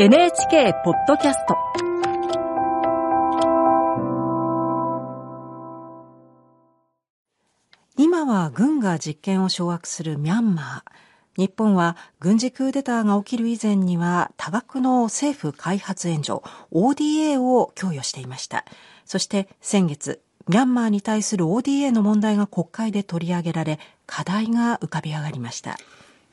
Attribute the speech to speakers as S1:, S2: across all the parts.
S1: NHK ポッドキャスト。
S2: 今は軍が実権を掌握するミャンマー。日本は軍事クーデターが起きる以前には多額の政府開発援助 ODA を供与していました。そして先月ミャンマーに対する ODA の問題が国会で取り上げられ課題が浮かび上がりました。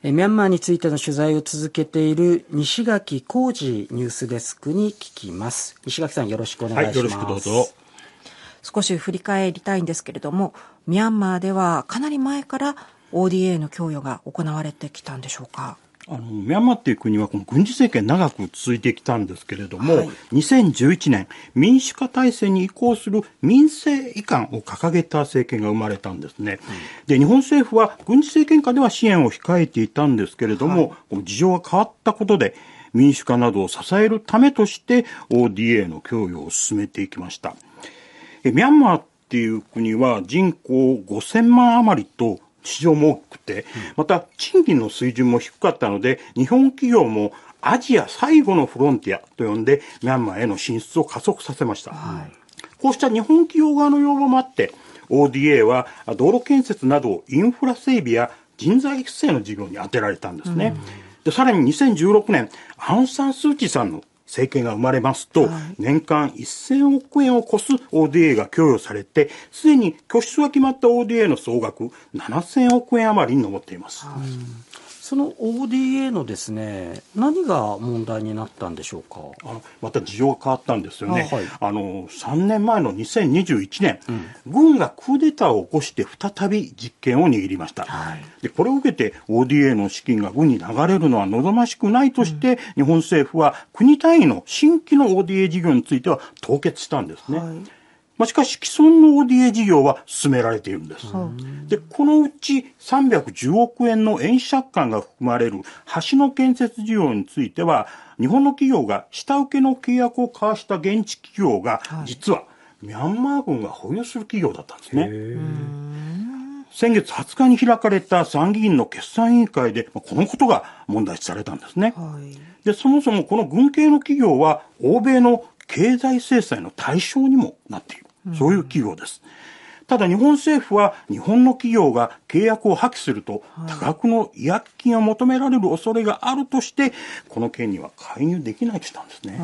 S3: ミャンマーについての取材を続けている西垣浩二ニュースデスクに聞きます。西垣さんよろしくお願いします、はい、よろしくどうぞ。
S2: 少し振り返りたいんですけれどもミャンマーではかなり前から ODA の供与が行われてきたんでしょうか？
S4: あのミャンマーっていう国はこの軍事政権長く続いてきたんですけれども、はい、2011年民主化体制に移行する民政移管を掲げた政権が生まれたんですね、うん、で日本政府は軍事政権下では支援を控えていたんですけれども、はい、この事情が変わったことで民主化などを支えるためとして ODA の供与を進めていきました。ミャンマーっていう国は人口5000万余りと市場も大きくて、また賃金の水準も低かったので、日本企業もアジア最後のフロンティアと呼んで、ミャンマーへの進出を加速させました。はい、こうした日本企業側の要望もあって、ODA は道路建設などインフラ整備や人材育成の事業に充てられたんですね。でさらに2016年、アン・サン・スー・チーさんの政権が生まれますと、年間1000億円を超す ODA が供与されて、すでに拠出が決まった ODA の総額7000億円余りに上っています。
S3: その ODA のですね、何が問題になったんでしょうか？
S4: あのまた事情が変わったんですよね。あはい、あの、3年前の2021年、うん、軍がクーデターを起こして再び実権を握りました。はい、でこれを受けて ODA の資金が軍に流れるのは望ましくないとして、うん、日本政府は国単位の新規の ODA 事業については凍結したんですね。はいまあ、しかし既存の ODA 事業は進められているんです。で、このうち310億円の円借款が含まれる橋の建設事業については、日本の企業が下請けの契約を交わした現地企業が、実はミャンマー軍が保有する企業だったんですね。先月20日に開かれた参議院の決算委員会で、このことが問題視されたんですね。はい、で、そもそもこの軍系の企業は、欧米の経済制裁の対象にもなっている。そういう企業です。ただ日本政府は日本の企業が契約を破棄すると多額の違約金を求められる恐れがあるとしてこの件には介入できないとしたんですね。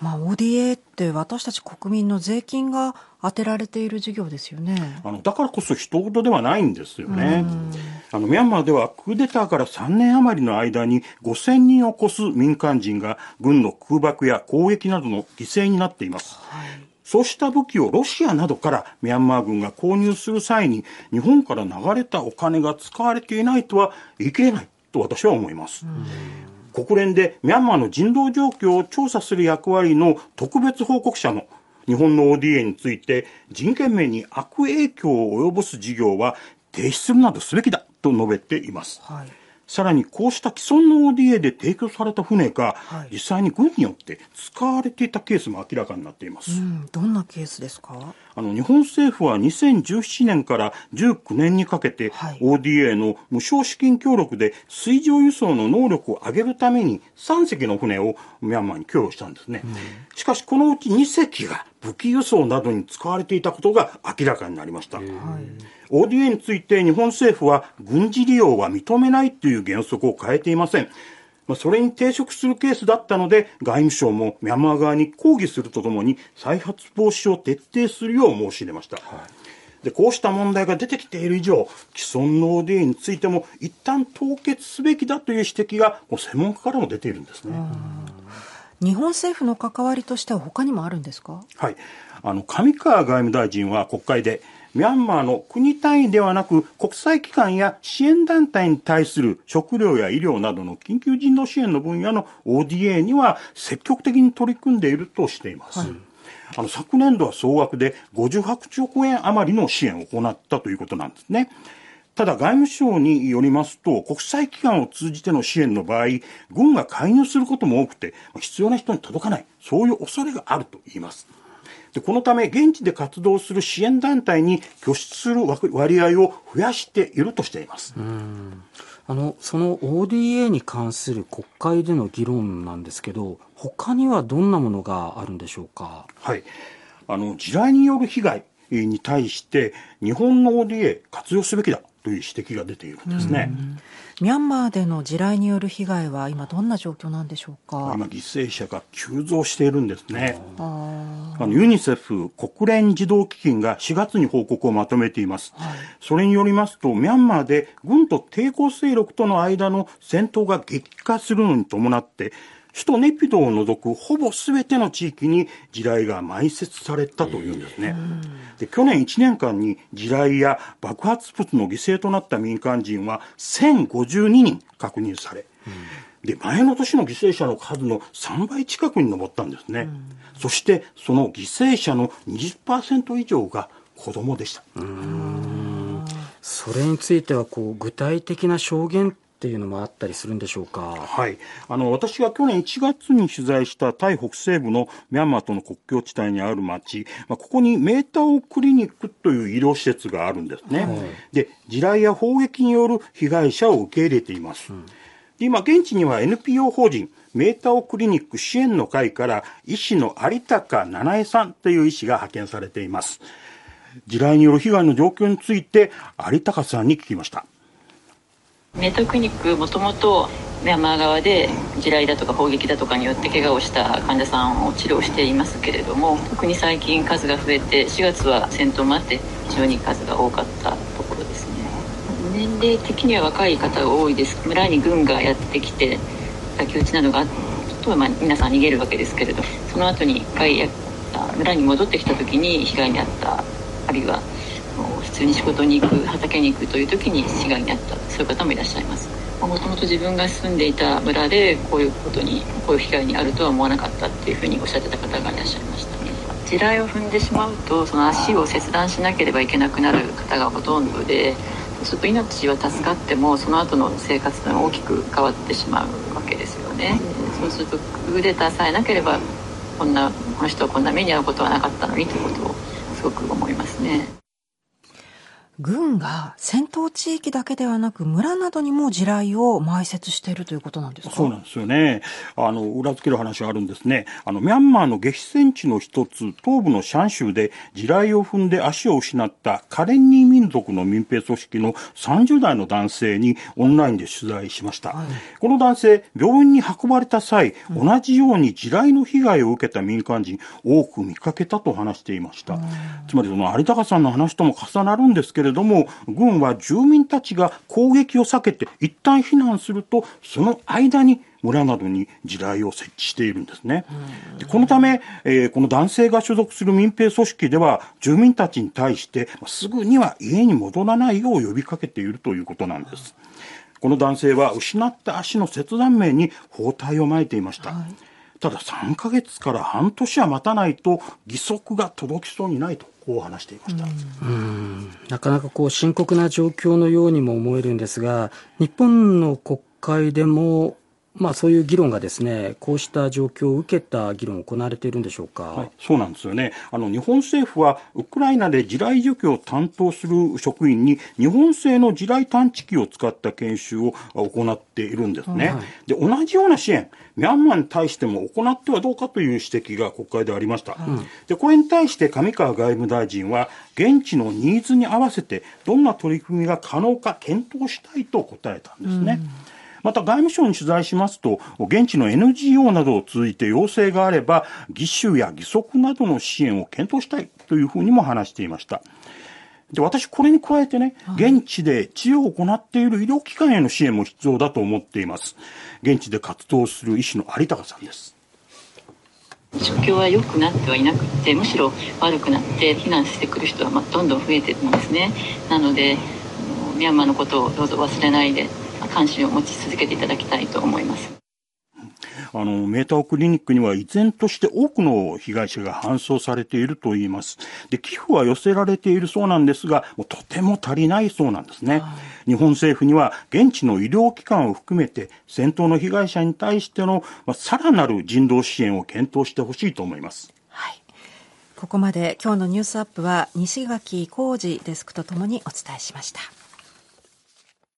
S2: まあ、ODA って私たち国民の税金が当てられている事業ですよね。
S4: あのだからこそ人事ではないんですよね。あのミャンマーではクーデターから3年余りの間に5000人を超す民間人が軍の空爆や攻撃などの犠牲になっています。はいそうした武器をロシアなどからミャンマー軍が購入する際に日本から流れたお金が使われていないとは言い切れないと私は思います。国連でミャンマーの人道状況を調査する役割の特別報告者の日本の ODA について人権面に悪影響を及ぼす事業は停止するなどすべきだと述べています。はいさらにこうした既存の ODA で提供された船が、はい、実際に軍によって使われていたケースも明らかになっています。うん、
S2: どんなケースですか？
S4: あの日本政府は2017年から19年にかけて、はい、ODA の無償資金協力で水上輸送の能力を上げるために3隻の船をミャンマーに供与したんですね。うん、しかしこのうち2隻が武器輸送などに使われていたことが明らかになりました。はい、ODA について日本政府は軍事利用は認めないという原則を変えていません。まあ、それに抵触するケースだったので、外務省もミャンマー側に抗議するとともに、再発防止を徹底するよう申し入れました。はいでこうした問題が出てきている以上既存の ODA についても一旦凍結すべきだという指摘が専門家からも出ているんですね。
S2: 日本政府の関わりとしては他にもあるんですか？
S4: はい。あの、上川外務大臣は国会で、ミャンマーの国単位ではなく国際機関や支援団体に対する食料や医療などの緊急人道支援の分野の ODA には積極的に取り組んでいるとしています。はいあの昨年度は総額で58億円余りの支援を行ったということなんですね。ただ外務省によりますと、国際機関を通じての支援の場合、軍が介入することも多くて、必要な人に届かない、そういう恐れがあると言います。でこのため、現地で活動する支援団体に拠出する割合を増やしているとしています。
S3: あのその ODA に関する国会での議論なんですけど他にはどんなものがあるんでしょうか？
S4: はい。あの地雷による被害に対して日本の ODA 活用すべきだという指摘が出ているんですね。
S2: ミャンマーでの地雷による被害は今どんな状況なんでしょうか？
S4: 今犠牲者が急増しているんですね。あのユニセフ国連児童基金が4月に報告をまとめています。はい、それによりますと、ミャンマーで軍と抵抗勢力との間の戦闘が激化するのに伴って、首都ネピドを除くほぼ全ての地域に地雷が埋設されたというんですね。で去年1年間に地雷や爆発物の犠牲となった民間人は1052人確認され、で前の年の犠牲者の数の3倍近くに上ったんですね。そしてその犠牲者の20%以上が子供でした。
S3: それについてはこう具体的な証言っていうのもあったりするんでしょうか？
S4: はい。あの、私が去年1月に取材したタイ北西部のミャンマーとの国境地帯にある町、まあ、ここにメータオクリニックという医療施設があるんですね。はい、で、地雷や砲撃による被害者を受け入れています。うん、今、現地には NPO 法人、メータオクリニック支援の会から医師の有高七重さんという医師が派遣されています。地雷による被害の状況について有高さんに聞きました。
S5: メトクニックもともとミャンマー側で地雷だとか砲撃だとかによって怪我をした患者さんを治療していますけれども特に最近数が増えて4月は戦闘もあって非常に数が多かったところですね。年齢的には若い方が多いです。村に軍がやってきて焼き討ちなどがあとまあ皆さん逃げるわけですけれどその後に一回村に戻ってきた時に被害に遭ったあるいは普通に仕事に行く畑に行くという時に被害に遭ったそういう方もいらっしゃいます。もともと自分が住んでいた村でこういうことにこういう被害に遭うとは思わなかったっていうふうにおっしゃってた方がいらっしゃいました。地雷を踏んでしまうとその足を切断しなければいけなくなる方がほとんどでそうすると命は助かってもその後の生活というのは大きく変わってしまうわけですよね。そうするとクーデターさえなければこんなこの人はこんな目に遭うことはなかったのにということをすごく思いますね。
S2: 軍が戦闘地域だけではなく村などにも地雷を埋設しているということなんですか？
S4: そうなんですよね。あの、裏付ける話があるんですね。あの、ミャンマーの激戦地の一つ、東部のシャン州で地雷を踏んで足を失ったカレンニー民族の民兵組織の30代の男性にオンラインで取材しました。はい、この男性、病院に運ばれた際、うん、同じように地雷の被害を受けた民間人、多く見かけたと話していました。つまり、その有高さんの話とも重なるんですけれどれども、軍は住民たちが攻撃を避けて一旦避難すると、その間に村などに地雷を設置しているんですね。でこのため、えー、この男性が所属する民兵組織では、住民たちに対して、すぐには家に戻らないよう呼びかけているということなんです。この男性は失った足の切断面に包帯を巻いていました。はいただ3ヶ月から半年は待たないと義足が届きそうにないとを話していました。
S3: なかなかこう深刻な状況のようにも思えるんですが、日本の国会でもまあ、そういう議論がですね、こうした状況を受けた議論行われているんでしょうか、
S4: はい、そうなんですよね。あの、日本政府は、ウクライナで地雷除去を担当する職員に、日本製の地雷探知機を使った研修を行っているんですね。はい、で、同じような支援、ミャンマーに対しても行ってはどうかという指摘が国会でありました。うん、で、これに対して上川外務大臣は、現地のニーズに合わせて、どんな取り組みが可能か検討したいと答えたんですね。うんまた外務省に取材しますと、現地の NGO などを通じて要請があれば、義手や義足などの支援を検討したいというふうにも話していました。で、私これに加えてね、現地で治療を行っている医療機関への支援も必要だと思っています。現地で活動する医師の有高さんです。
S5: 状況は良くなってはいなくてむしろ悪くなって避難してくる人はまどんどん増えてるんですねなのでミャンマーのことをどうぞ忘れないで関心を持ち続けていただきたいと思います。
S4: あの、メータークリニックには依然として多くの被害者が搬送されているといいます。で、寄付は寄せられているそうなんですが、もうとても足りないそうなんですね。日本政府には現地の医療機関を含めて戦闘の被害者に対しての、まあ、さらなる人道支援を検討してほしいと思います。
S2: はい。ここまで今日のニュースアップは西垣浩二デスクとともにお伝えしました。